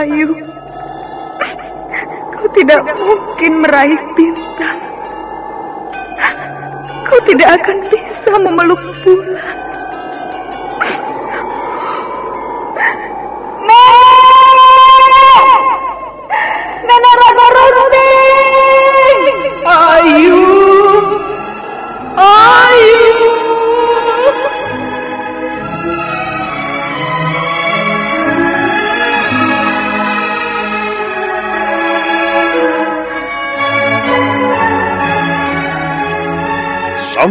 Ayu, kau tidak mungkin meraih bintang. Kau tidak akan bisa memeluk bulan.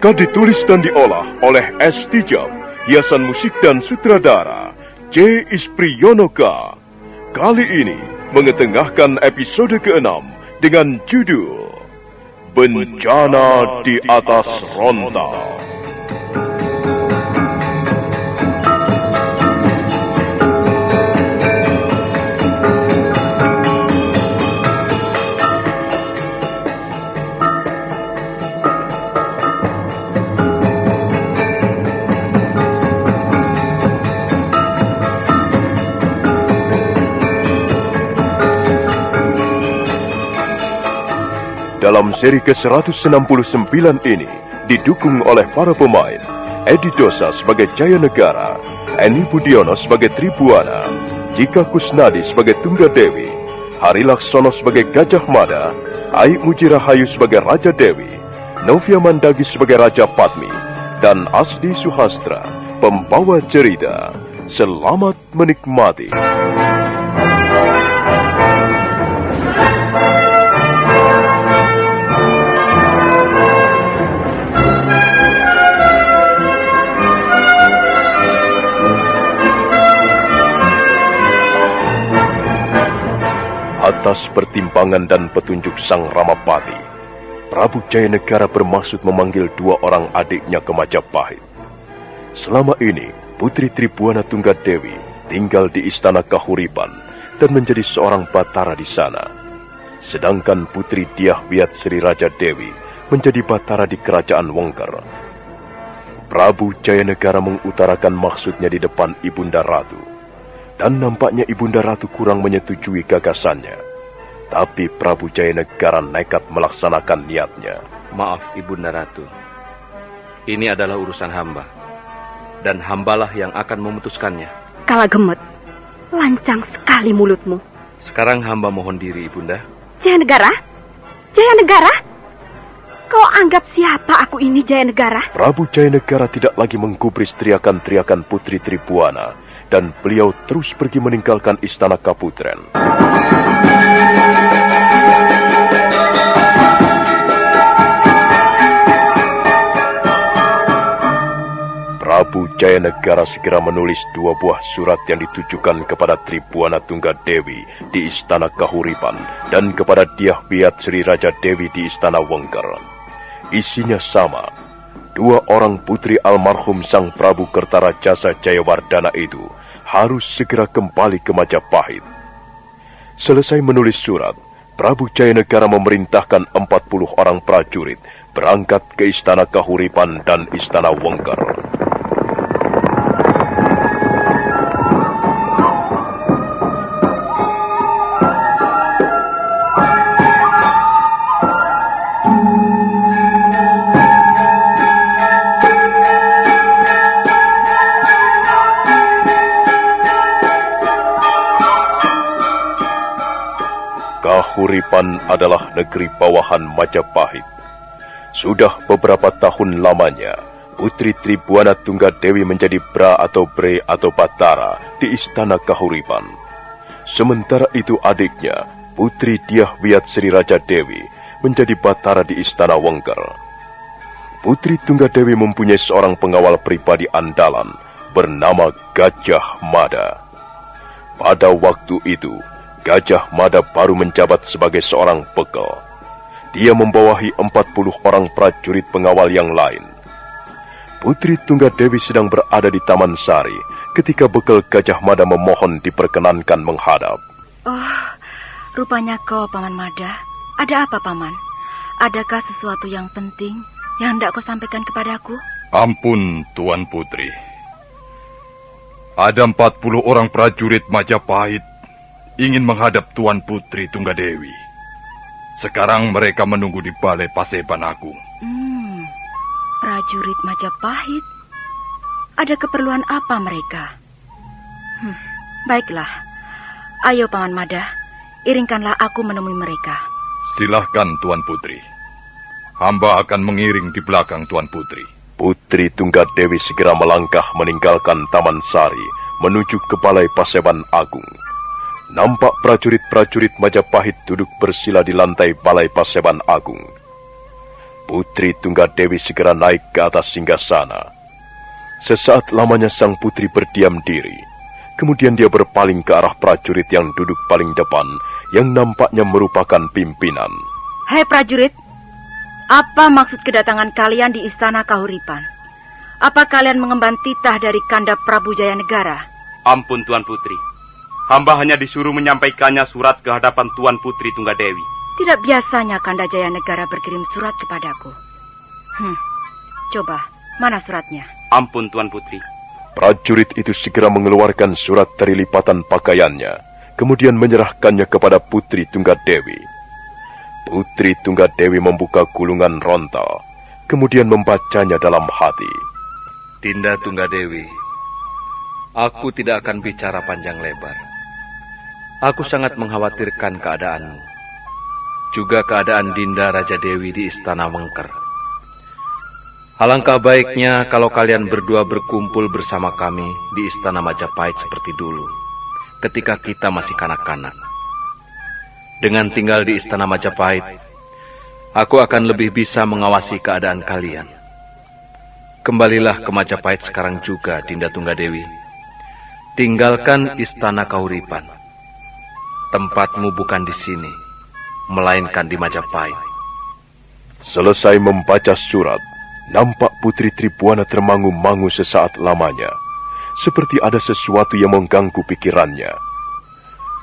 Naskah ditulis dan diolah oleh S. Tijab, hiasan musik dan sutradara C. Ispriyonoka. Kali ini mengetengahkan episode ke-6 dengan judul Bencana di atas Rontal. Dalam seri ke-169 ini didukung oleh para pemain Edi Dosa sebagai Jaya Negara, Eni Budiono sebagai Tribuana, Jika Kusnadi sebagai Tunggadewi, Hari Laksono sebagai Gajah Mada, Ai Mujirahayu sebagai Raja Dewi, Novia Mandagi sebagai Raja Padmi, dan Asdi Suhastra, pembawa cerita. Selamat menikmati. Atas pertimbangan dan petunjuk Sang Ramapati, Prabu Jayanegara bermaksud memanggil dua orang adiknya ke Majapahit. Selama ini, Putri Tribuana Tunggadewi tinggal di Istana Kahuripan dan menjadi seorang batara di sana. Sedangkan Putri Diah Wiat Sri Raja Dewi menjadi batara di Kerajaan Wengker. Prabu Jayanegara mengutarakan maksudnya di depan Ibunda Ratu. Dan nampaknya Ibunda Ratu kurang menyetujui gagasannya. Tapi Prabu Jayanegara nekat melaksanakan niatnya. Maaf Ibunda Ratu. Ini adalah urusan hamba. Dan hambalah yang akan memutuskannya. Kala gemet, lancang sekali mulutmu. Sekarang hamba mohon diri Ibunda. Jaya Negara? Jaya Negara? Kau Anggap siapa aku ini Jaya Negara? Prabu Jayanegara tidak lagi menggubris teriakan-teriakan Putri Tribuana dan beliau terus pergi meninggalkan istana Kaputren. Prabu Jayanegara segera menulis dua buah surat yang ditujukan kepada Tribuana Tunggadewi di Istana Kahuripan dan kepada Diah Biat Sri Raja Dewi di Istana Wengker. Isinya sama, dua orang putri almarhum Sang Prabu Kertarajasa Jayawardana itu harus segera kembali ke Majapahit. Selesai menulis surat, Prabu Jayanegara memerintahkan 40 orang prajurit berangkat ke Istana Kahuripan dan Istana Wengker. Kahuripan adalah negeri bawahan Majapahit. Sudah beberapa tahun lamanya, Putri Tribuana Tunggadewi menjadi Bra atau Bre atau Batara di Istana Kahuripan. Sementara itu adiknya, Putri Diah Wiat Sri Raja Dewi, menjadi Batara di Istana Wengker. Putri Tunggadewi mempunyai seorang pengawal pribadi andalan bernama Gajah Mada. Pada waktu itu, Gajah Mada baru menjabat sebagai seorang bekal. Dia membawahi 40 orang prajurit pengawal yang lain. Putri Tunggadewi sedang berada di Taman Sari ketika bekal Gajah Mada memohon diperkenankan menghadap. Oh, rupanya kau, Paman Mada. Ada apa, Paman? Adakah sesuatu yang penting yang hendak kau sampaikan kepadaku? Ampun, Tuan Putri. Ada 40 orang prajurit Majapahit ingin menghadap Tuan Putri Tunggadewi. Sekarang mereka menunggu di balai Paseban Agung. Hmm, prajurit Majapahit. Ada keperluan apa mereka? Hmm, baiklah. Ayo, Paman Mada. Iringkanlah aku menemui mereka. Silahkan, Tuan Putri. Hamba akan mengiring di belakang Tuan Putri. Putri Tunggadewi segera melangkah meninggalkan Taman Sari menuju ke Balai Paseban Agung. Nampak prajurit-prajurit Majapahit duduk bersila di lantai Balai Paseban Agung. Putri Tunggadewi segera naik ke atas singgasana. Sesaat lamanya sang putri berdiam diri. Kemudian dia berpaling ke arah prajurit yang duduk paling depan, yang nampaknya merupakan pimpinan. Hai prajurit, apa maksud kedatangan kalian di Istana Kahuripan? Apa kalian mengemban titah dari Kanda Prabu Jaya Negara? Ampun Tuan Putri. Hamba hanya disuruh menyampaikannya surat ke hadapan Tuan Putri Tunggadewi. Tidak biasanya Kanda Jaya Negara berkirim surat kepadaku. Hmm, coba, mana suratnya? Ampun Tuan Putri. Prajurit itu segera mengeluarkan surat dari lipatan pakaiannya, kemudian menyerahkannya kepada Putri Tunggadewi. Putri Tunggadewi membuka gulungan rontal, kemudian membacanya dalam hati. Dinda Tunggadewi, aku tidak akan bicara panjang lebar. Aku sangat mengkhawatirkan keadaanmu. Juga keadaan Dinda Raja Dewi di Istana Wengker. Alangkah baiknya kalau kalian berdua berkumpul bersama kami di Istana Majapahit seperti dulu, ketika kita masih kanak-kanak. Dengan tinggal di Istana Majapahit, aku akan lebih bisa mengawasi keadaan kalian. Kembalilah ke Majapahit sekarang juga, Dinda Tunggadewi. Tinggalkan Istana Kahuripan. Tempatmu bukan di sini, melainkan di Majapahit. Selesai membaca surat, nampak Putri Tribuana termangu-mangu sesaat lamanya, seperti ada sesuatu yang mengganggu pikirannya.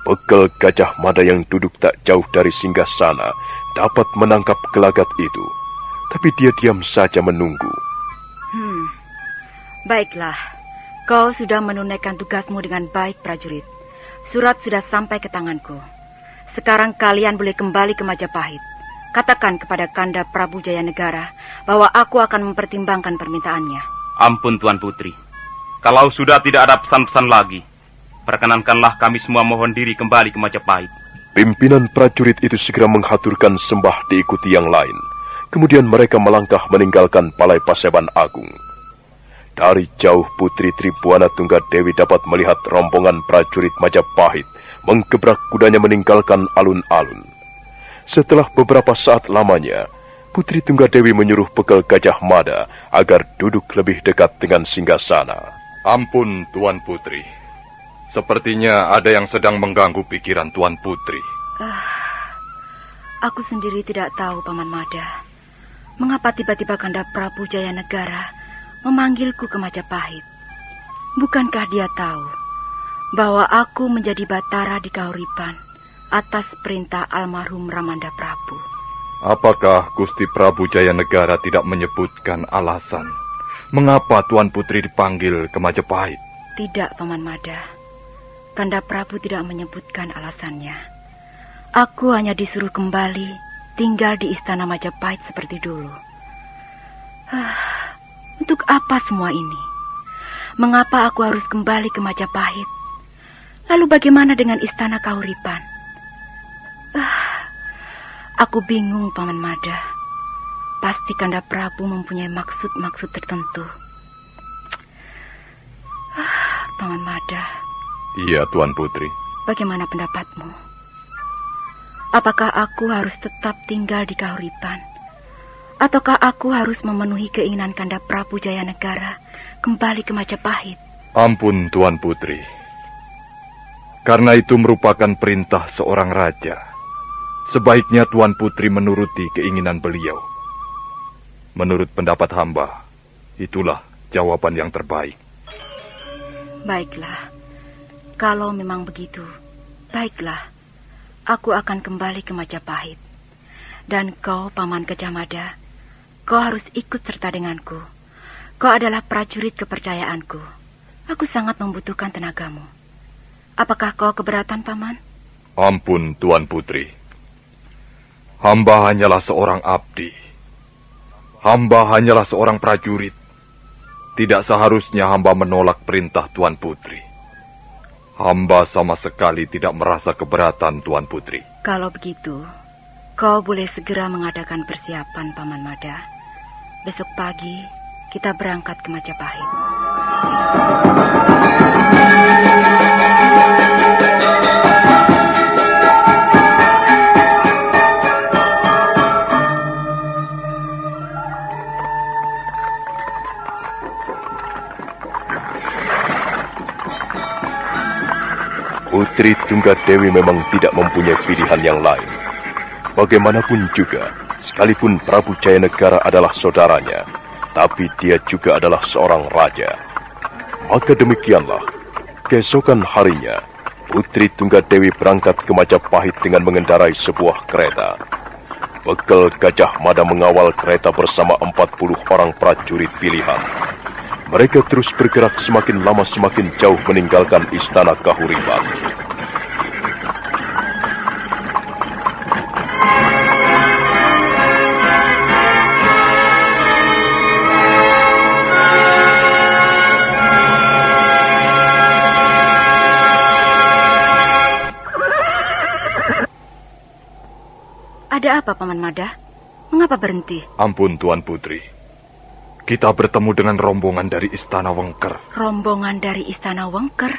Bekel Gajah Mada yang duduk tak jauh dari singgah sana dapat menangkap gelagat itu, tapi dia diam saja menunggu. Hmm, baiklah. Kau sudah menunaikan tugasmu dengan baik, prajurit. Surat sudah sampai ke tanganku. Sekarang kalian boleh kembali ke Majapahit. Katakan kepada Kanda Prabu Jaya Negara bahwa aku akan mempertimbangkan permintaannya. Ampun Tuan Putri. Kalau sudah tidak ada pesan-pesan lagi, perkenankanlah kami semua mohon diri kembali ke Majapahit. Pimpinan prajurit itu segera menghaturkan sembah diikuti yang lain. Kemudian mereka melangkah meninggalkan Balai Paseban Agung. Dari jauh Putri Tribuana Tunggadewi dapat melihat rombongan prajurit Majapahit menggebrak kudanya meninggalkan alun-alun. Setelah beberapa saat lamanya, Putri Tunggadewi menyuruh bekal Gajah Mada agar duduk lebih dekat dengan singgasana. Ampun, Tuan Putri. Sepertinya ada yang sedang mengganggu pikiran Tuan Putri. Ah, aku sendiri tidak tahu, Paman Mada. Mengapa tiba-tiba Kanda Prabu Jaya Negara memanggilku ke Majapahit? Bukankah dia tahu bahwa aku menjadi batara di Kauripan atas perintah almarhum Ramanda Prabu? Apakah Gusti Prabu Jaya Negara tidak menyebutkan alasan mengapa Tuan Putri dipanggil ke Majapahit? Tidak, Paman Mada. Kanda Prabu tidak menyebutkan alasannya. Aku hanya disuruh kembali tinggal di istana Majapahit seperti dulu. Ah, untuk apa semua ini? Mengapa aku harus kembali ke Majapahit? Lalu bagaimana dengan istana Kauripan? Ah, aku bingung, Paman Mada. Pasti Kanda Prabu mempunyai maksud-maksud tertentu. Ah, Paman Mada. Iya, Tuan Putri. Bagaimana pendapatmu? Apakah aku harus tetap tinggal di Kahuripan? Ataukah aku harus memenuhi keinginan Kanda Prabu Jaya Negara kembali ke Majapahit? Ampun, Tuan Putri. Karena itu merupakan perintah seorang raja. Sebaiknya Tuan Putri menuruti keinginan beliau. Menurut pendapat hamba, itulah jawaban yang terbaik. Baiklah, kalau memang begitu, baiklah aku akan kembali ke Majapahit. Dan kau, Paman Kejamada, kau harus ikut serta denganku. Kau adalah prajurit kepercayaanku. Aku sangat membutuhkan tenagamu. Apakah kau keberatan, Paman? Ampun, Tuan Putri. Hamba hanyalah seorang abdi. Hamba hanyalah seorang prajurit. Tidak seharusnya hamba menolak perintah Tuan Putri. Hamba sama sekali tidak merasa keberatan, Tuan Putri. Kalau begitu, kau boleh segera mengadakan persiapan, Paman Mada. Besok pagi, kita berangkat ke Majapahit. Putri Tunggadewi memang tidak mempunyai pilihan yang lain. Bagaimanapun juga, sekalipun Prabu Jayanegara adalah saudaranya, tapi dia juga adalah seorang raja. Maka demikianlah, keesokan harinya, Putri Tunggadewi berangkat ke Majapahit dengan mengendarai sebuah kereta. Bekal Gajah Mada mengawal kereta bersama 40 orang prajurit pilihan. Mereka terus bergerak semakin lama semakin jauh meninggalkan istana Kahuripan. Apa, Paman Mada? Mengapa berhenti? Ampun, Tuan Putri. Kita bertemu dengan rombongan dari Istana Wengker. Rombongan dari Istana Wengker?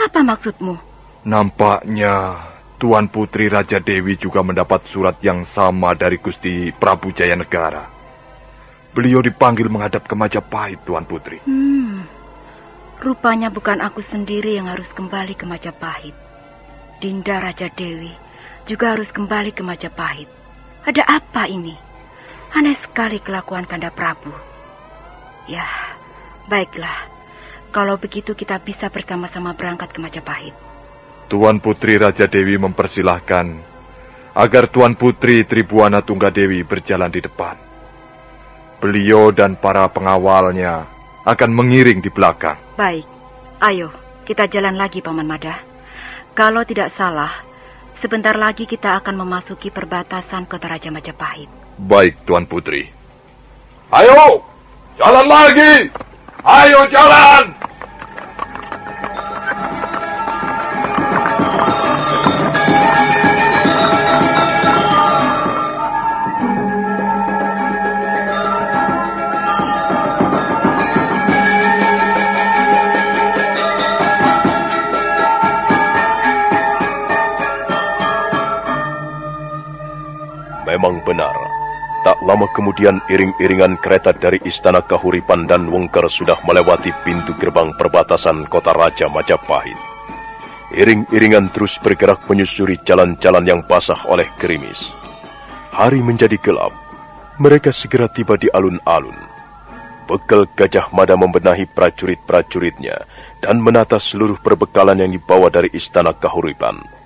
Apa maksudmu? Nampaknya Tuan Putri Raja Dewi juga mendapat surat yang sama dari Gusti Prabu Jaya Negara. Beliau dipanggil menghadap ke Majapahit, Tuan Putri. Hmm, rupanya bukan aku sendiri yang harus kembali ke Majapahit. Dinda Raja Dewi juga harus kembali ke Majapahit. Ada apa ini? Aneh sekali kelakuan Kanda Prabu. Ya, baiklah. Kalau begitu kita bisa bersama-sama berangkat ke Majapahit. Tuan Putri Raja Dewi mempersilahkan agar Tuan Putri Tribuana Tunggadewi berjalan di depan. Beliau dan para pengawalnya akan mengiring di belakang. Baik, ayo kita jalan lagi Paman Mada. Kalau tidak salah, sebentar lagi kita akan memasuki perbatasan kota Raja Majapahit. Baik, Tuan Putri. Ayo, Jalan lagi! Ayo jalan! Lama kemudian iring-iringan kereta dari Istana Kahuripan dan Wengker sudah melewati pintu gerbang perbatasan kota Raja Majapahit. Iring-iringan terus bergerak menyusuri jalan-jalan yang basah oleh gerimis. Hari menjadi gelap. Mereka segera tiba di alun-alun. Bekal Gajah Mada membenahi prajurit-prajuritnya dan menata seluruh perbekalan yang dibawa dari Istana Kahuripan.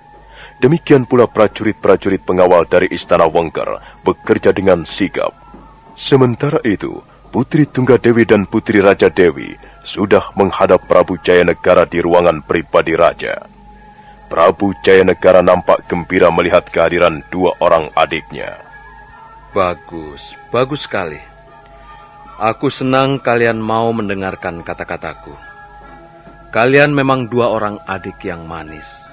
Demikian pula prajurit-prajurit pengawal dari Istana Wengker bekerja dengan sigap. Sementara itu, Putri Tunggadewi dan Putri Raja Dewi sudah menghadap Prabu Jayanegara di ruangan pribadi Raja. Prabu Jayanegara nampak gembira melihat kehadiran dua orang adiknya. Bagus, bagus sekali. Aku senang kalian mau mendengarkan kata-kataku. Kalian memang dua orang adik yang manis.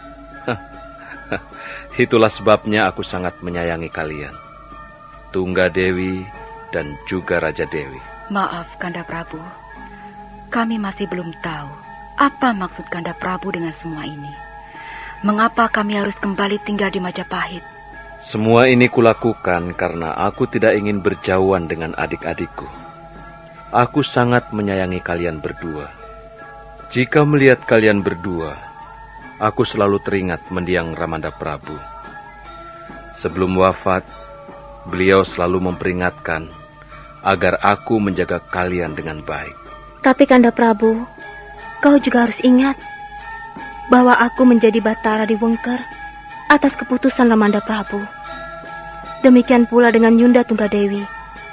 Itulah sebabnya aku sangat menyayangi kalian. Tungga Dewi dan juga Raja Dewi. Maaf, Kanda Prabu. Kami masih belum tahu apa maksud Kanda Prabu dengan semua ini. Mengapa kami harus kembali tinggal di Majapahit? Semua ini kulakukan karena aku tidak ingin berjauhan dengan adik-adikku. Aku sangat menyayangi kalian berdua. Jika melihat kalian berdua, aku selalu teringat mendiang Ramanda Prabu. Sebelum wafat, beliau selalu memperingatkan agar aku menjaga kalian dengan baik. Tapi Kanda Prabu, kau juga harus ingat bahwa aku menjadi batara di Wengker atas keputusan Ramanda Prabu. Demikian pula dengan Yunda Tunggadewi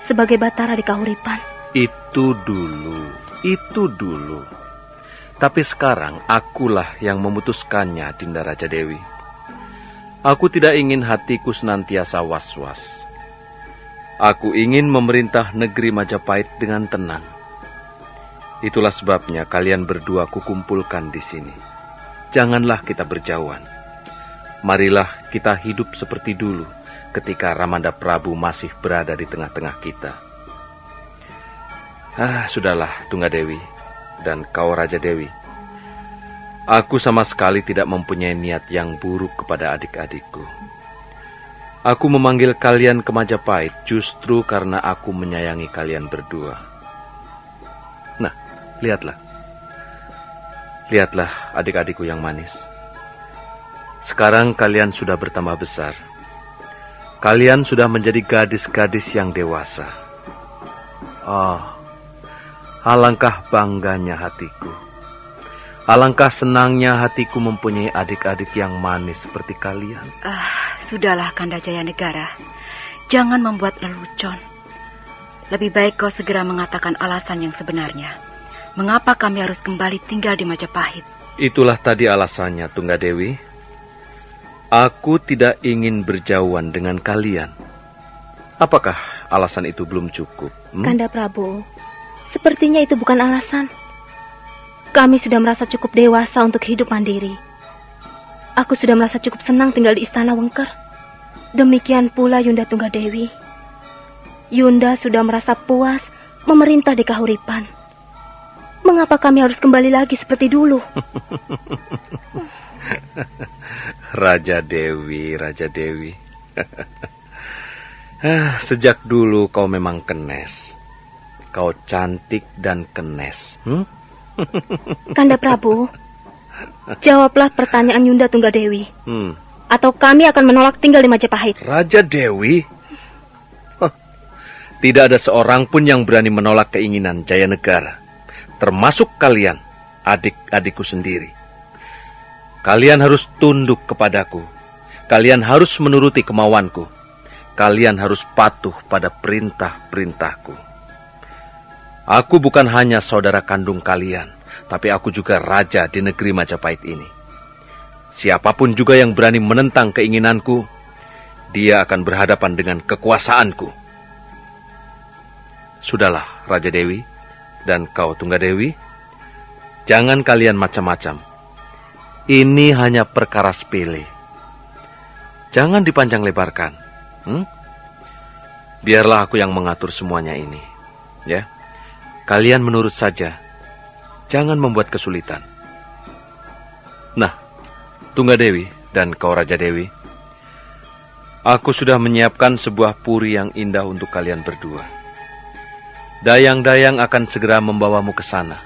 sebagai batara di Kahuripan. Itu dulu, itu dulu. Tapi sekarang akulah yang memutuskannya, Dinda Raja Dewi. Aku tidak ingin hatiku senantiasa was-was. Aku ingin memerintah negeri Majapahit dengan tenang. Itulah sebabnya kalian berdua kukumpulkan di sini. Janganlah kita berjauhan. Marilah kita hidup seperti dulu ketika Ramanda Prabu masih berada di tengah-tengah kita. Ah, sudahlah, Tunggadewi dan kau Raja Dewi. Aku sama sekali tidak mempunyai niat yang buruk kepada adik-adikku. Aku memanggil kalian ke Majapahit justru karena aku menyayangi kalian berdua. Nah, lihatlah. Lihatlah adik-adikku yang manis. Sekarang kalian sudah bertambah besar. Kalian sudah menjadi gadis-gadis yang dewasa. Oh, alangkah bangganya hatiku. Alangkah senangnya hatiku mempunyai adik-adik yang manis seperti kalian. Ah, sudahlah Kanda Jaya Negara. Jangan membuat lelucon. Lebih baik kau segera mengatakan alasan yang sebenarnya. Mengapa kami harus kembali tinggal di Majapahit? Itulah tadi alasannya, Tunggadewi. Aku tidak ingin berjauhan dengan kalian. Apakah alasan itu belum cukup? Hmm? Kanda Prabu, sepertinya itu bukan alasan. Kami sudah merasa cukup dewasa untuk hidup mandiri. Aku sudah merasa cukup senang tinggal di istana Wengker. Demikian pula Yunda Tunggadewi. Yunda sudah merasa puas memerintah di Kahuripan. Mengapa kami harus kembali lagi seperti dulu? Raja Dewi, Raja Dewi. Ah, sejak dulu kau memang kenes. Kau cantik dan kenes. Hmm? Kanda Prabu, jawablah pertanyaan Yunda Tunggadewi. Hmm. Atau kami akan menolak tinggal di Majapahit. Raja Dewi? Huh. Tidak ada seorang pun yang berani menolak keinginan Jaya Negara. Termasuk kalian, adik-adikku sendiri. Kalian harus tunduk kepadaku. Kalian harus menuruti kemauanku. Kalian harus patuh pada perintah-perintahku. Aku bukan hanya saudara kandung kalian, tapi aku juga raja di negeri Majapahit ini. Siapa pun juga yang berani menentang keinginanku, dia akan berhadapan dengan kekuasaanku. Sudahlah, Raja Dewi dan kau Tunggadewi, jangan kalian macam-macam. Ini hanya perkara sepele. Jangan dipanjang lebarkan. Hmm? Biarlah aku yang mengatur semuanya ini. Ya. Kalian menurut saja. Jangan membuat kesulitan. Nah, Tunggadewi dan kau Raja Dewi. Aku sudah menyiapkan sebuah puri yang indah untuk kalian berdua. Dayang-dayang akan segera membawamu ke sana.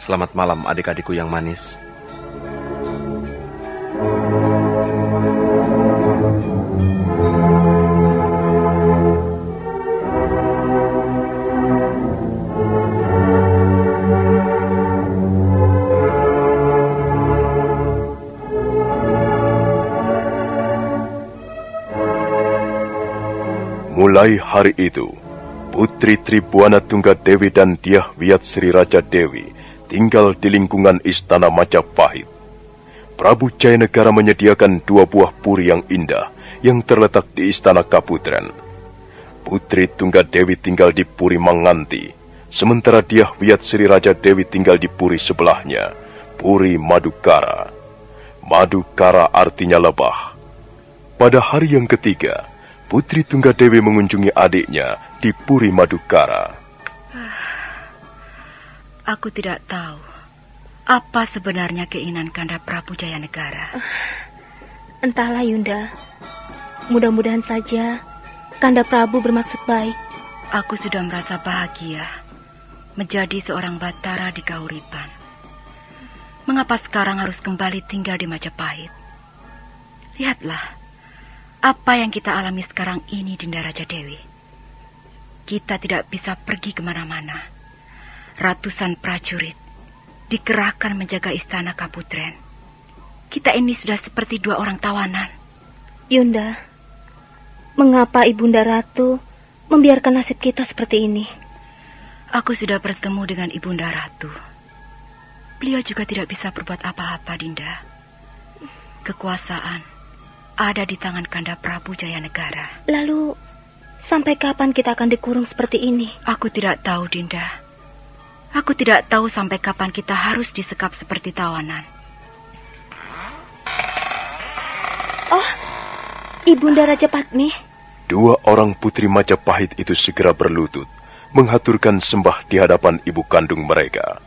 Selamat malam adik-adikku yang manis. Mulai hari itu, Putri Tribuana Tunggadewi dan Diah Wiat Sri Raja Dewi tinggal di lingkungan Istana Majapahit. Prabu Jayanegara menyediakan dua buah puri yang indah yang terletak di Istana Kaputren. Putri Tunggadewi tinggal di Puri Manganti, sementara Diah Wiat Sri Raja Dewi tinggal di Puri sebelahnya, Puri Madukara. Madukara artinya lebah. Pada hari yang ketiga, Putri Tunggadewi mengunjungi adiknya di Puri Madukara. Aku tidak tahu apa sebenarnya keinginan Kanda Prabu Jayanegara. Entahlah Yunda. Mudah-mudahan saja Kanda Prabu bermaksud baik. Aku sudah merasa bahagia menjadi seorang batara di Kauripan. Mengapa sekarang harus kembali tinggal di Majapahit? Lihatlah, apa yang kita alami sekarang ini, Dinda Raja Dewi. Kita tidak bisa pergi ke mana-mana. Ratusan prajurit dikerahkan menjaga istana Kaputren. Kita ini sudah seperti dua orang tawanan. Yunda, mengapa Ibunda Ratu membiarkan nasib kita seperti ini? Aku sudah bertemu dengan Ibunda Ratu. Beliau juga tidak bisa berbuat apa-apa, Dinda. Kekuasaan ada di tangan Kanda Prabu Jayanegara. Lalu, sampai kapan kita akan dikurung seperti ini? Aku tidak tahu, Dinda. Aku tidak tahu sampai kapan kita harus disekap seperti tawanan. Oh, Ibunda Raja Patmi. Dua orang putri Majapahit itu segera berlutut, menghaturkan sembah di hadapan ibu kandung mereka.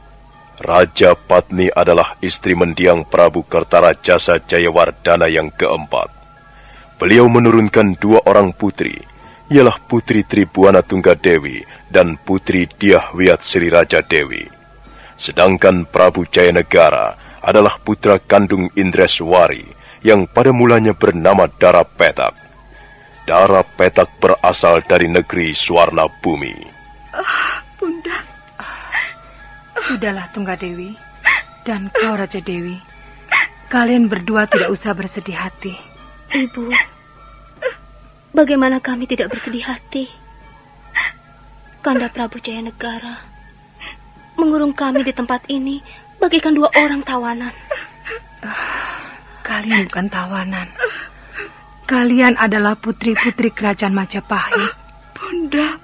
Raja Patni adalah istri mendiang Prabu Kertara Jasa Jayawardana yang keempat. Beliau menurunkan dua orang putri, ialah Putri Tribuana Tunggadewi dan Putri Diah Wiat Sri Raja Dewi. Sedangkan Prabu Jayanegara adalah putra kandung Indreswari yang pada mulanya bernama Dara Petak. Dara Petak berasal dari negeri Suwarna Bumi. Ah, Bunda. Sudahlah Tunggadewi dan kau Raja Dewi. Kalian berdua tidak usah bersedih hati. Ibu, bagaimana kami tidak bersedih hati? Kanda Prabu Jaya Negara mengurung kami di tempat ini bagikan dua orang tawanan. Kalian bukan tawanan. Kalian adalah putri-putri kerajaan Majapahit. Bunda,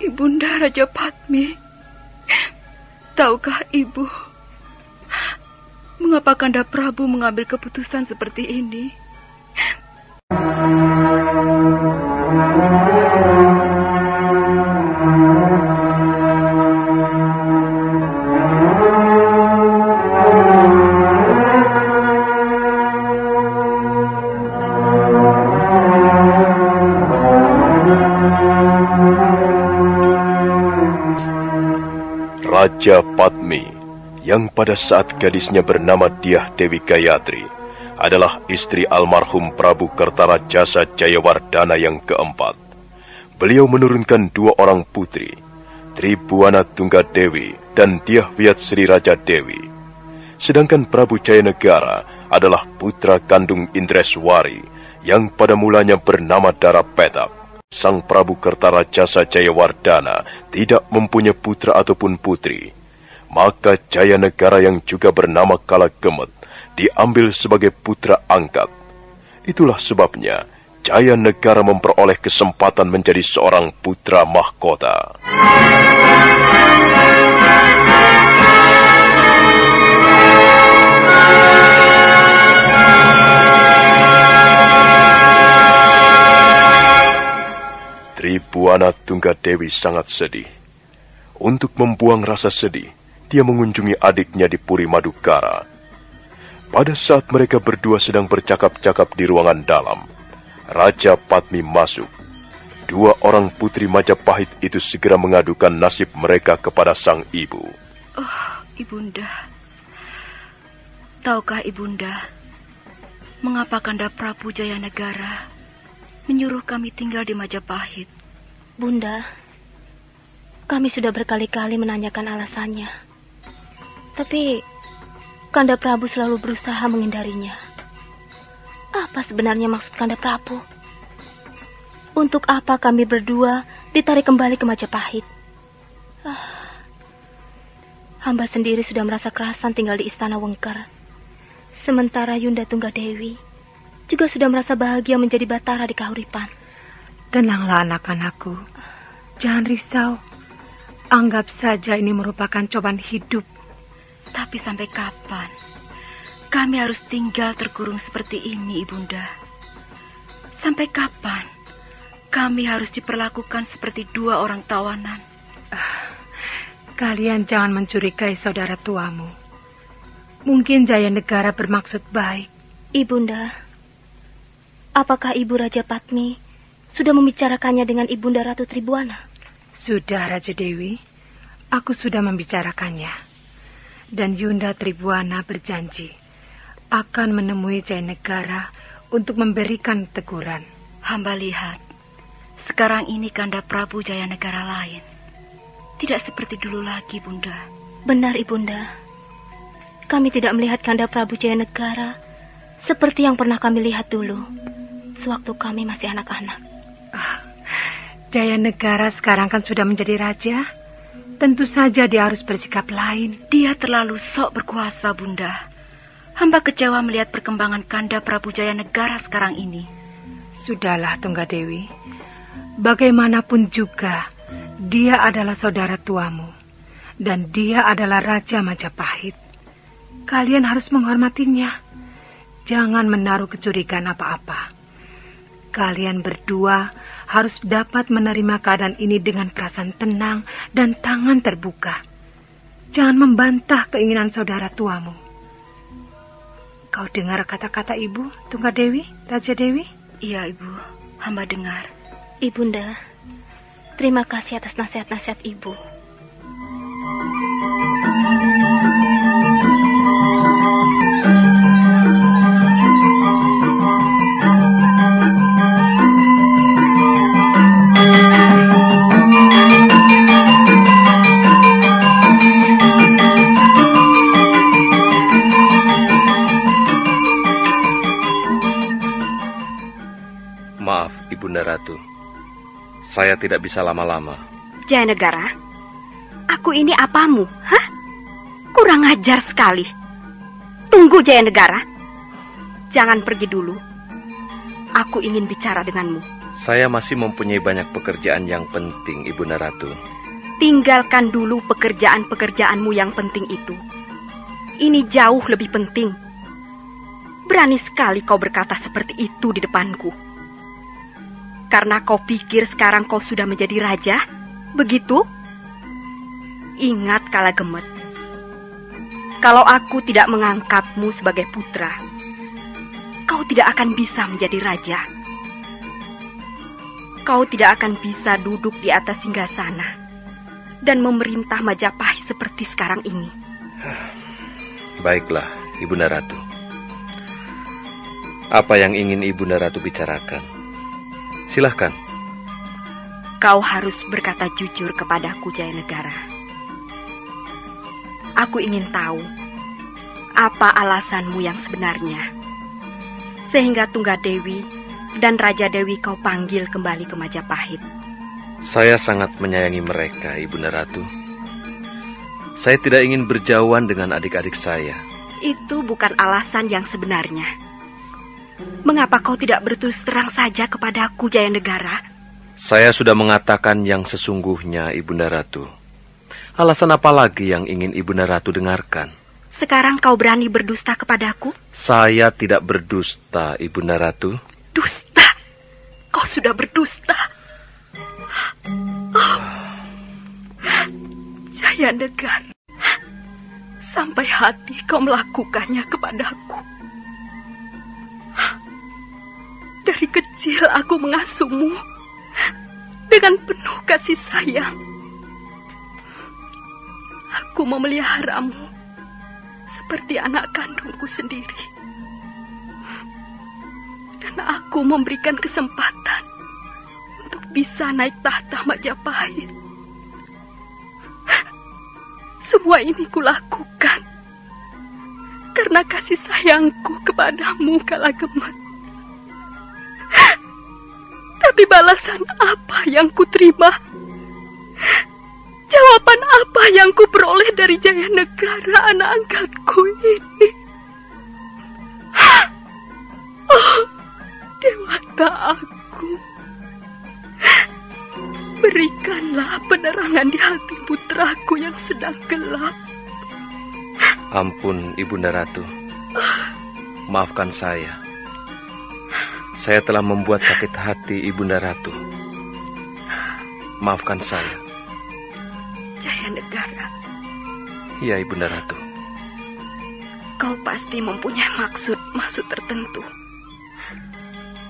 Ibunda Raja Patmi. Tahukah Ibu, Mengapa Kanda Prabu mengambil keputusan seperti ini? Yang pada saat gadisnya bernama Diah Dewi Gayatri adalah istri almarhum Prabu Kertara Jasa Jayawardana yang keempat. Beliau menurunkan dua orang putri, Tribuana Tunggadewi dan Diah Wiat Sri Raja Dewi. Sedangkan Prabu Jayanegara adalah putra kandung Indreswari yang pada mulanya bernama Dara Petak. Sang Prabu Kertara Jasa Jayawardana tidak mempunyai putra ataupun putri maka Jaya Negara yang juga bernama Kala Gemet diambil sebagai putra angkat. Itulah sebabnya Jaya Negara memperoleh kesempatan menjadi seorang putra mahkota. Tribuana Tunggadewi sangat sedih. Untuk membuang rasa sedih, dia mengunjungi adiknya di Puri Madukara. Pada saat mereka berdua sedang bercakap-cakap di ruangan dalam, Raja Patmi masuk. Dua orang putri Majapahit itu segera mengadukan nasib mereka kepada sang ibu. Oh, Ibunda. Tahukah Ibunda, mengapa Kanda Prabu Jaya Negara menyuruh kami tinggal di Majapahit? Bunda, kami sudah berkali-kali menanyakan alasannya. Tapi Kanda Prabu selalu berusaha menghindarinya. Apa sebenarnya maksud Kanda Prabu? Untuk apa kami berdua ditarik kembali ke Majapahit? Ah, hamba sendiri sudah merasa kerasan tinggal di istana Wengker. Sementara Yunda Tunggadewi juga sudah merasa bahagia menjadi batara di Kahuripan. Tenanglah anak-anakku. Jangan risau. Anggap saja ini merupakan cobaan hidup. Tapi sampai kapan? Kami harus tinggal terkurung seperti ini, Ibunda. Sampai kapan? Kami harus diperlakukan seperti dua orang tawanan. Kalian jangan mencurigai saudara tuamu. Mungkin Jaya Negara bermaksud baik. Ibunda, apakah Ibu Raja Patmi sudah membicarakannya dengan Ibunda Ratu Tribuana? Sudah, Raja Dewi. Aku sudah membicarakannya. Dan Yunda Tribuana berjanji akan menemui Jaya Negara untuk memberikan teguran. Hamba lihat, sekarang ini Kanda Prabu Jaya negara lain. Tidak seperti dulu lagi, Bunda. Benar, Ibunda. Kami tidak melihat Kanda Prabu Jaya Negara seperti yang pernah kami lihat dulu, sewaktu kami masih anak-anak. Ah, Jaya Negara sekarang kan sudah menjadi raja. Tentu saja dia harus bersikap lain. Dia terlalu sok berkuasa, Bunda. Hamba kecewa melihat perkembangan Kanda Prabu Jaya Negara sekarang ini. Sudahlah, Tunggadewi. Bagaimanapun juga, dia adalah saudara tuamu. Dan dia adalah Raja Majapahit. Kalian harus menghormatinya. Jangan menaruh kecurigaan apa-apa. Kalian berdua harus dapat menerima keadaan ini dengan perasaan tenang dan tangan terbuka. Jangan membantah keinginan saudara tuamu. Kau dengar kata-kata ibu, Tunggadewi, Raja Dewi? Iya, Ibu. Hamba dengar. Ibunda, terima kasih atas nasihat-nasihat Ibu. Saya tidak bisa lama-lama. Jaya Negara, aku ini apamu? Hah? Kurang ajar sekali. Tunggu Jaya Negara. Jangan pergi dulu. Aku ingin bicara denganmu. Saya masih mempunyai banyak pekerjaan yang penting, Ibunda Ratu. Tinggalkan dulu pekerjaan-pekerjaanmu yang penting itu. Ini jauh lebih penting. Berani sekali kau berkata seperti itu di depanku. Karena kau pikir sekarang kau sudah menjadi raja? Begitu? Ingat kala gemet. Kalau aku tidak mengangkatmu sebagai putra, kau tidak akan bisa menjadi raja. Kau tidak akan bisa duduk di atas singgasana dan memerintah Majapahit seperti sekarang ini. Baiklah, Ibunda Ratu. Apa yang ingin Ibunda Ratu bicarakan? Silahkan. Kau harus berkata jujur kepadaku, Jaya Negara. Aku ingin tahu apa alasanmu yang sebenarnya. Sehingga Tunggadewi dan Raja Dewi kau panggil kembali ke Majapahit. Saya sangat menyayangi mereka, Ibunda Ratu. Saya tidak ingin berjauhan dengan adik-adik saya. Itu bukan alasan yang sebenarnya. Mengapa kau tidak berterus terang saja kepadaku, Jaya Negara? Saya sudah mengatakan yang sesungguhnya, Ibunda Ratu. Alasan apa lagi yang ingin Ibunda Ratu dengarkan? Sekarang kau berani berdusta kepadaku? Saya tidak berdusta, Ibunda Ratu. Dusta? Kau sudah berdusta? Oh. Jaya Negara. Sampai hati kau melakukannya kepadaku. Dari kecil aku mengasuhmu dengan penuh kasih sayang. Aku memeliharamu seperti anak kandungku sendiri. Dan aku memberikan kesempatan untuk bisa naik tahta Majapahit. Semua ini kulakukan karena kasih sayangku kepadamu kala gemet. Tapi balasan apa yang kuterima? Jawaban apa yang kuperoleh dari Jaya Negara anak angkatku ini? Oh, dewata aku. Berikanlah penerangan di hati putraku yang sedang gelap. Ampun, Ibunda Ratu. Maafkan saya. Saya telah membuat sakit hati Ibunda Ratu. Maafkan saya. Jaya Negara, Iya, Ibunda Ratu. kau pasti mempunyai maksud-maksud tertentu.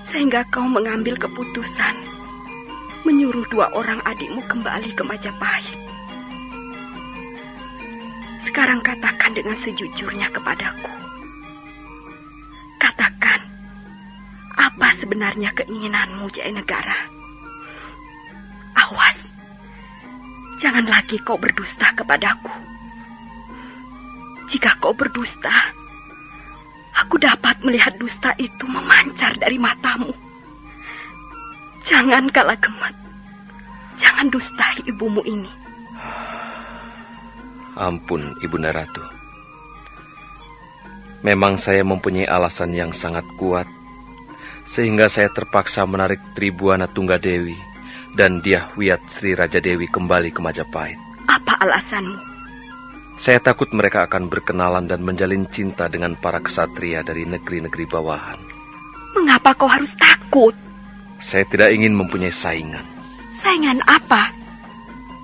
Sehingga kau mengambil keputusan menyuruh dua orang adikmu kembali ke Majapahit. Sekarang katakan dengan sejujurnya kepadaku. Katakan, apa sebenarnya keinginanmu, Jaya Negara? Awas, jangan lagi kau berdusta kepadaku. Jika kau berdusta, aku dapat melihat dusta itu memancar dari matamu. Jangan kalah gemet. Jangan dustai ibumu ini. Ampun, Ibunda Ratu. Memang saya mempunyai alasan yang sangat kuat, sehingga saya terpaksa menarik Tribuana Tunggadewi dan Diah Wiyat Sri Raja Dewi kembali ke Majapahit. Apa alasanmu? Saya takut mereka akan berkenalan dan menjalin cinta dengan para kesatria dari negeri-negeri bawahan. Mengapa kau harus takut? Saya tidak ingin mempunyai saingan. Saingan apa?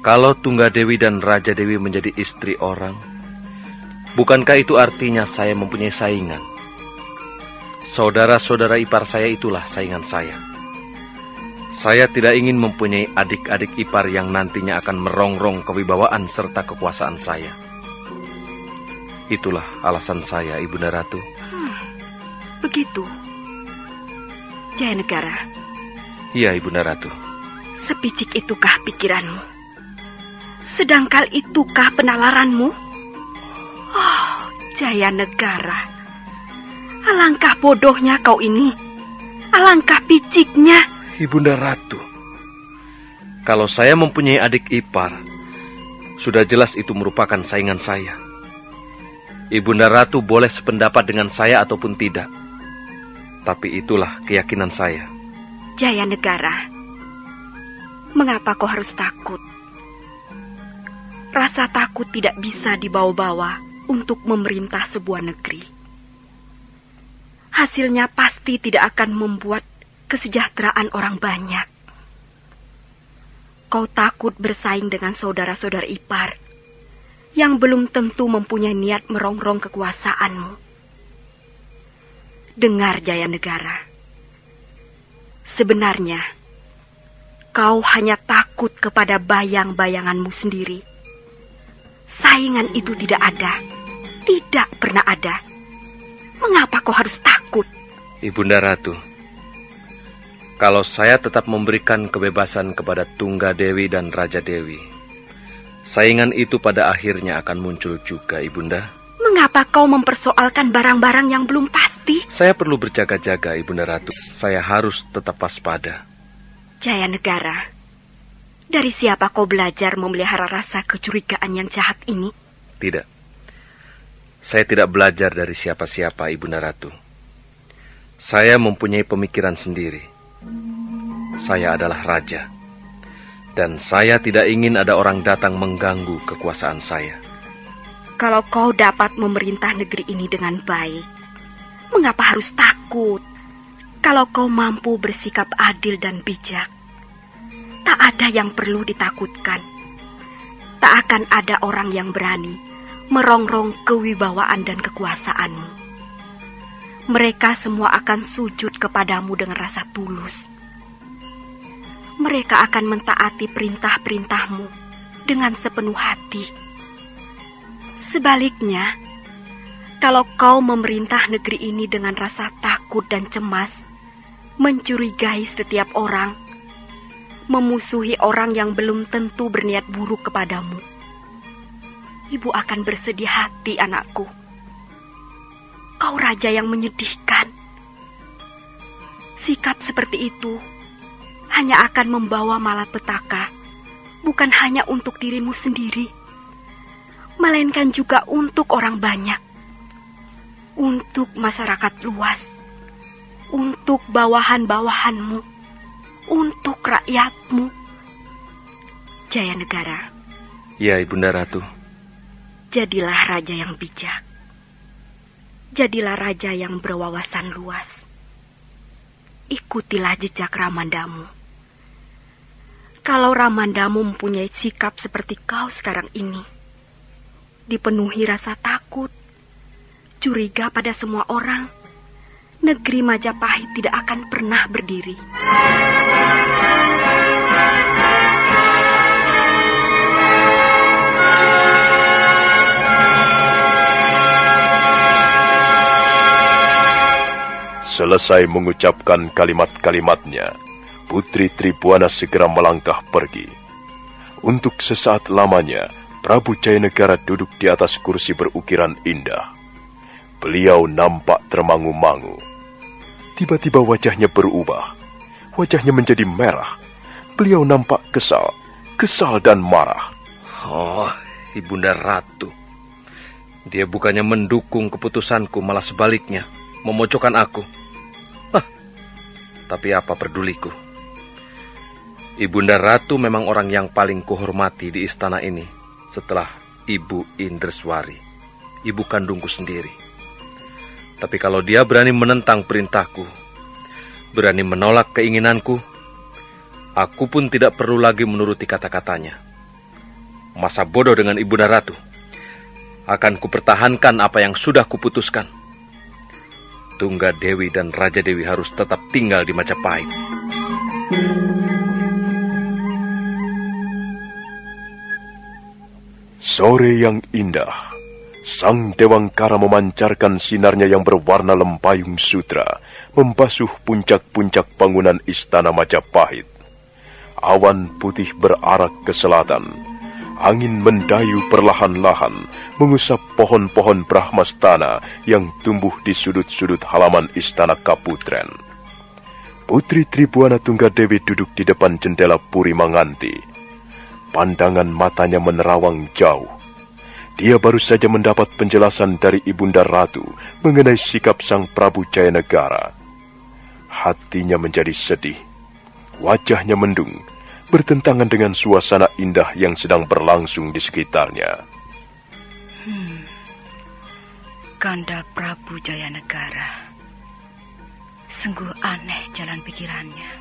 Kalau Tunggadewi dan Raja Dewi menjadi istri orang, bukankah itu artinya saya mempunyai saingan? Saudara-saudara ipar saya itulah saingan saya. Saya tidak ingin mempunyai adik-adik ipar yang nantinya akan merongrong kewibawaan serta kekuasaan saya. Itulah alasan saya, Ibunda Ratu. Begitu. Jaya Negara, Iya, Ibunda Ratu. sepicik itukah pikiranmu? Sedangkal itukah penalaranmu? Oh, Jaya Negara. Alangkah bodohnya kau ini. Alangkah piciknya. Ibunda Ratu. Kalau saya mempunyai adik ipar, sudah jelas itu merupakan saingan saya. Ibunda Ratu boleh sependapat dengan saya ataupun tidak. Tapi itulah keyakinan saya. Jaya Negara, mengapa kau harus takut? Rasa takut tidak bisa dibawa-bawa untuk memerintah sebuah negeri. Hasilnya pasti tidak akan membuat kesejahteraan orang banyak. Kau takut bersaing dengan saudara-saudara ipar yang belum tentu mempunyai niat merongrong kekuasaanmu. Dengar Jaya Negara. Sebenarnya, kau hanya takut kepada bayang-bayanganmu sendiri. Saingan itu tidak ada, tidak pernah ada. Mengapa kau harus takut? Ibunda Ratu, kalau saya tetap memberikan kebebasan kepada Tunggadewi dan Raja Dewi, saingan itu pada akhirnya akan muncul juga, Ibunda. Mengapa kau mempersoalkan barang-barang yang belum pasti? Saya perlu berjaga-jaga, Ibunda Ratu. Saya harus tetap waspada. Jaya Negara, dari siapa kau belajar memelihara rasa kecurigaan yang jahat ini? Tidak. Saya tidak belajar dari siapa-siapa, Ibunda Ratu. Saya mempunyai pemikiran sendiri. Saya adalah raja. Dan saya tidak ingin ada orang datang mengganggu kekuasaan saya. Kalau kau dapat memerintah negeri ini dengan baik, mengapa harus takut? Kalau kau mampu bersikap adil dan bijak, tak ada yang perlu ditakutkan. Tak akan ada orang yang berani merongrong kewibawaan dan kekuasaanmu. Mereka semua akan sujud kepadamu dengan rasa tulus. Mereka akan mentaati perintah-perintahmu dengan sepenuh hati. Sebaliknya, kalau kau memerintah negeri ini dengan rasa takut dan cemas, mencurigai setiap orang, memusuhi orang yang belum tentu berniat buruk kepadamu, ibu akan bersedih hati, anakku. Kau raja yang menyedihkan. Sikap seperti itu hanya akan membawa malapetaka, bukan hanya untuk dirimu sendiri, melainkan juga untuk orang banyak, untuk masyarakat luas, untuk bawahan-bawahanmu, untuk rakyatmu. Jaya Negara. Ya, Ibunda Ratu. Jadilah raja yang bijak. Jadilah raja yang berwawasan luas. Ikutilah jejak Ramandamu kalau Ramandamu mempunyai sikap seperti kau sekarang ini, dipenuhi rasa takut, curiga pada semua orang, negeri Majapahit tidak akan pernah berdiri. Selesai mengucapkan kalimat-kalimatnya, Putri Tribuana segera melangkah pergi. Untuk sesaat lamanya, Prabu Jayanegara duduk di atas kursi berukiran indah. Beliau nampak termangu-mangu. Tiba-tiba wajahnya berubah. Wajahnya menjadi merah. Beliau nampak kesal, kesal dan marah. Oh, Ibunda Ratu. Dia bukannya mendukung keputusanku, malah sebaliknya, memojokkan aku. Tapi apa peduliku? Ibunda Ratu memang orang yang paling kuhormati di istana ini setelah Ibu Indreswari, ibu kandungku sendiri. Tapi kalau dia berani menentang perintahku, berani menolak keinginanku, aku pun tidak perlu lagi menuruti kata-katanya. Masa bodoh dengan Ibunda Ratu. Akan kupertahankan apa yang sudah kuputuskan. Tungga Dewi dan Raja Dewi harus tetap tinggal di Majapahit. Sore yang indah, sang Dewangkara memancarkan sinarnya yang berwarna lempayung sutra, membasuh puncak-puncak bangunan istana Majapahit. Awan putih berarak ke selatan, angin mendayu perlahan-lahan, mengusap pohon-pohon Brahmastana yang tumbuh di sudut-sudut halaman istana Kaputren. Putri Tribuana Tunggadewi duduk di depan jendela Puri Manganti, Pandangan matanya menerawang jauh. Dia baru saja mendapat penjelasan dari Ibunda Ratu mengenai sikap Sang Prabu Jayanegara. Hatinya menjadi sedih. Wajahnya mendung, bertentangan dengan suasana indah yang sedang berlangsung di sekitarnya. Hmm. Kanda Prabu Jayanegara. Sungguh aneh jalan pikirannya.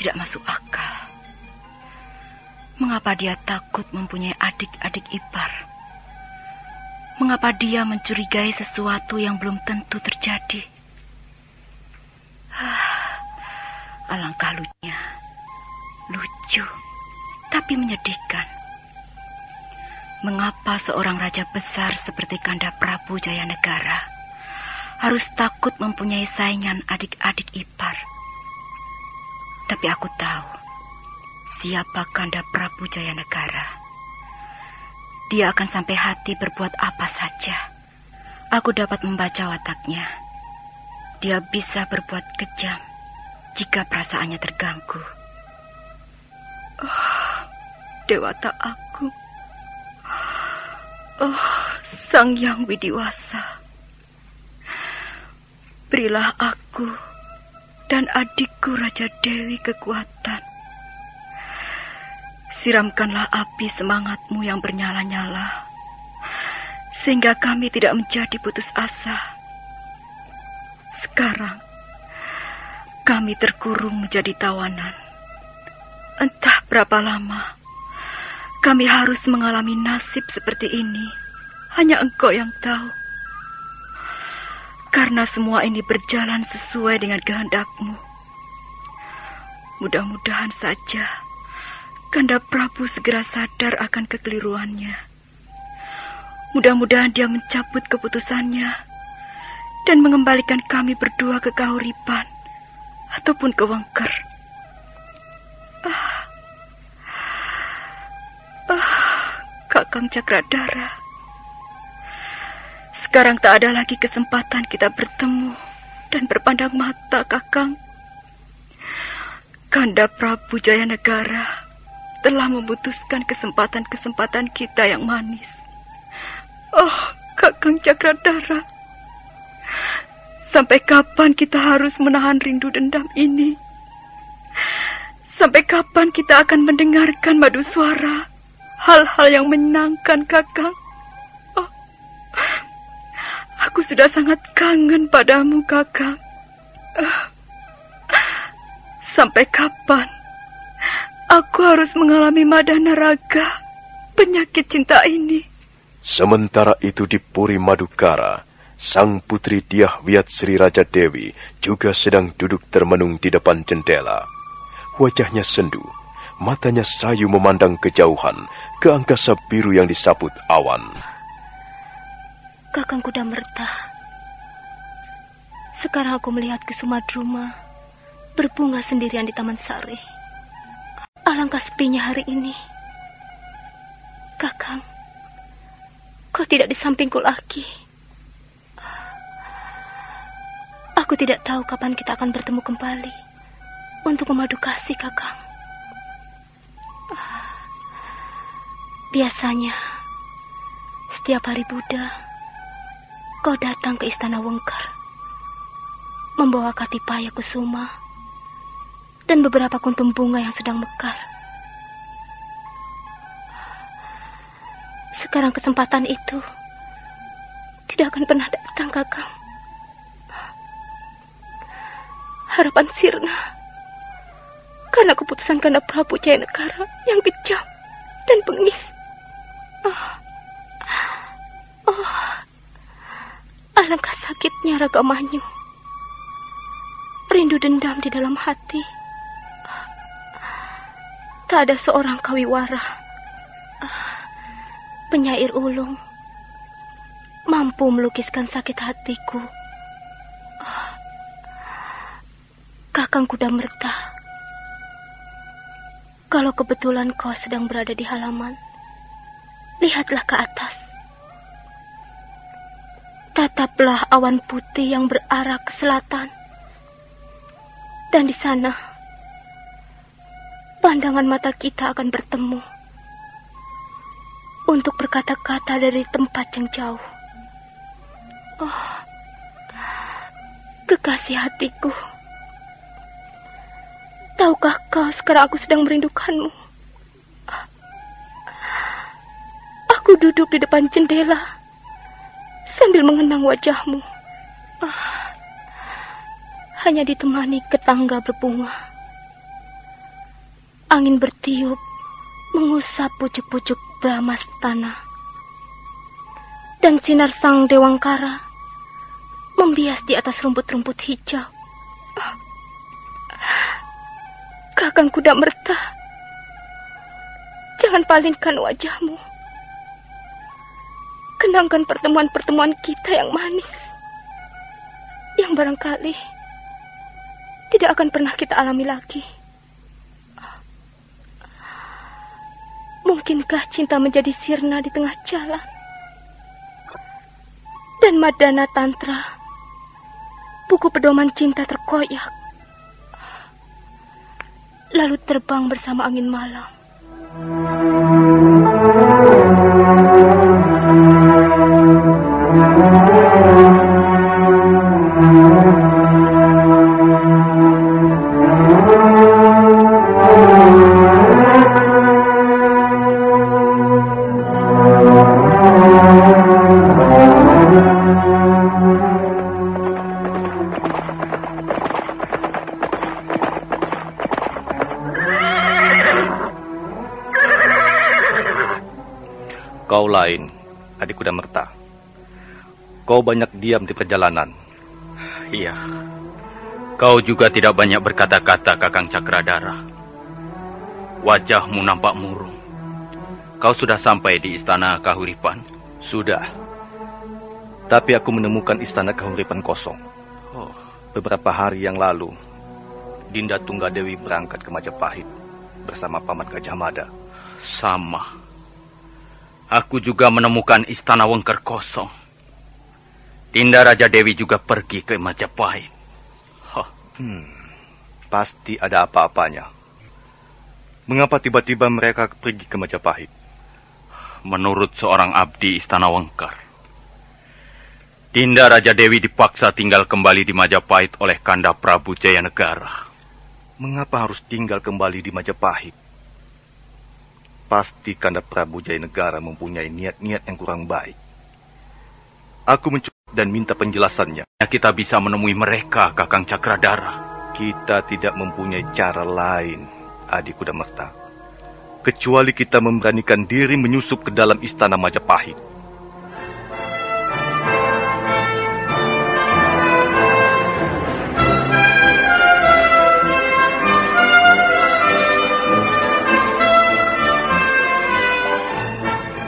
Tidak masuk akal. Mengapa dia takut mempunyai adik-adik ipar? Mengapa dia mencurigai sesuatu yang belum tentu terjadi? Ah, alangkah lucunya. Lucu, tapi menyedihkan. Mengapa seorang raja besar seperti Kanda Prabu Jayanegara harus takut mempunyai saingan adik-adik ipar? Tapi aku tahu siapa Kanda Prabu Jayanegara. Dia akan sampai hati berbuat apa saja. Aku dapat membaca wataknya. Dia bisa berbuat kejam jika perasaannya terganggu. Oh, dewata aku. Oh, Sang Yang Widiwasa. Berilah aku dan adikku Raja Dewi kekuatan Siramkanlah api semangatmu yang bernyala-nyala, sehingga kami tidak menjadi putus asa. Sekarang, kami terkurung menjadi tawanan. Entah berapa lama kami harus mengalami nasib seperti ini. Hanya engkau yang tahu. Karena semua ini berjalan sesuai dengan kehendakmu. Mudah-mudahan saja Kanda Prabu segera sadar akan kekeliruannya. Mudah-mudahan dia mencabut keputusannya dan mengembalikan kami berdua ke Kahuripan ataupun ke Wengker. Ah, ah, Kakang Cakradara. Sekarang tak ada lagi kesempatan kita bertemu dan berpandang mata, Kakang. Kanda Prabu Jaya Negara telah memutuskan kesempatan-kesempatan kita yang manis. Oh, Kakang Cakradara. Sampai kapan kita harus menahan rindu dendam ini? Sampai kapan kita akan mendengarkan madu suara? Hal-hal yang menyenangkan, Kakang. Oh, Aku sudah sangat kangen padamu, kakak. Sampai kapan aku harus mengalami madana raga penyakit cinta ini? Sementara itu di Puri Madukara, sang putri Diah Wiat Sri Raja Dewi juga sedang duduk termenung di depan jendela. Wajahnya sendu, matanya sayu memandang kejauhan ke angkasa biru yang disaput awan. Kakang Kuda Merta. Sekarang aku melihat Kusumadruma berbunga sendirian di Taman Sari. Alangkah sepinya hari ini. Kakang, kau tidak di sampingku lagi. Aku tidak tahu kapan kita akan bertemu kembali untuk memadu kasih, Kakang. Biasanya, setiap hari Buddha, kau datang ke istana Wengkar, membawa Katipaya Kusuma dan beberapa kuntum bunga yang sedang mekar. Sekarang kesempatan itu tidak akan pernah datang, Kakang. Harapan sirna karena keputusan Kanda Prabu Jaya Negara yang kejam dan bengis. Oh. Oh. Alangkah sakitnya raga manyu. Rindu dendam di dalam hati. Tak ada seorang kawiwara. Penyair ulung. Mampu melukiskan sakit hatiku. Kakang kuda merta. Kalau kebetulan kau sedang berada di halaman, lihatlah ke atas. Tataplah awan putih yang berarah ke selatan. Dan di sana, pandangan mata kita akan bertemu. Untuk berkata-kata dari tempat yang jauh. Oh, kekasih hatiku. Tahukah kau sekarang aku sedang merindukanmu? Aku duduk di depan jendela sambil mengenang wajahmu. Ah, hanya ditemani ketangga berbunga. Angin bertiup, mengusap pucuk-pucuk bramas tanah. Dan sinar sang dewangkara membias di atas rumput-rumput hijau. Ah, kakang kuda merta, jangan palingkan wajahmu. Kenangkan pertemuan-pertemuan kita yang manis. Yang barangkali tidak akan pernah kita alami lagi. Mungkinkah cinta menjadi sirna di tengah jalan? Dan Madana Tantra, buku pedoman cinta terkoyak. Lalu terbang bersama angin malam. Diam di perjalanan. Iya. Kau juga tidak banyak berkata-kata, Kakang Cakradara. Wajahmu nampak murung. Kau sudah sampai di istana Kahuripan? Sudah. Tapi aku menemukan istana Kahuripan kosong. Oh. Beberapa hari yang lalu, Dinda Tunggadewi berangkat ke Majapahit bersama Paman Gajah Mada. Sama. Aku juga menemukan istana Wengker kosong. Dinda Raja Dewi juga pergi ke Majapahit. Huh. Hmm, pasti ada apa-apanya. Mengapa tiba-tiba mereka pergi ke Majapahit? Menurut seorang abdi istana Wengker, Dinda Raja Dewi dipaksa tinggal kembali di Majapahit oleh Kanda Prabu Jayanegara. Mengapa harus tinggal kembali di Majapahit? Pasti Kanda Prabu Jayanegara mempunyai niat-niat yang kurang baik. Aku mencoba dan minta penjelasannya. Kita bisa menemui mereka, Kakang Cakradara. Kita tidak mempunyai cara lain, adik kuda merta. Kecuali kita memberanikan diri menyusup ke dalam istana Majapahit.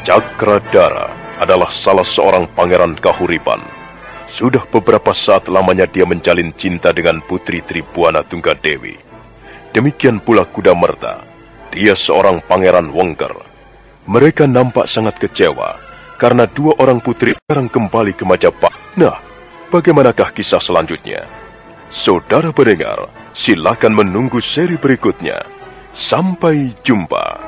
Cakradara adalah salah seorang pangeran kahuripan. Sudah beberapa saat lamanya dia menjalin cinta dengan putri Tribuana Tunggadewi. Demikian pula Kuda Merta. Dia seorang pangeran Wongker. Mereka nampak sangat kecewa karena dua orang putri sekarang kembali ke Majapahit. Nah, bagaimanakah kisah selanjutnya? Saudara pendengar, silakan menunggu seri berikutnya. Sampai jumpa.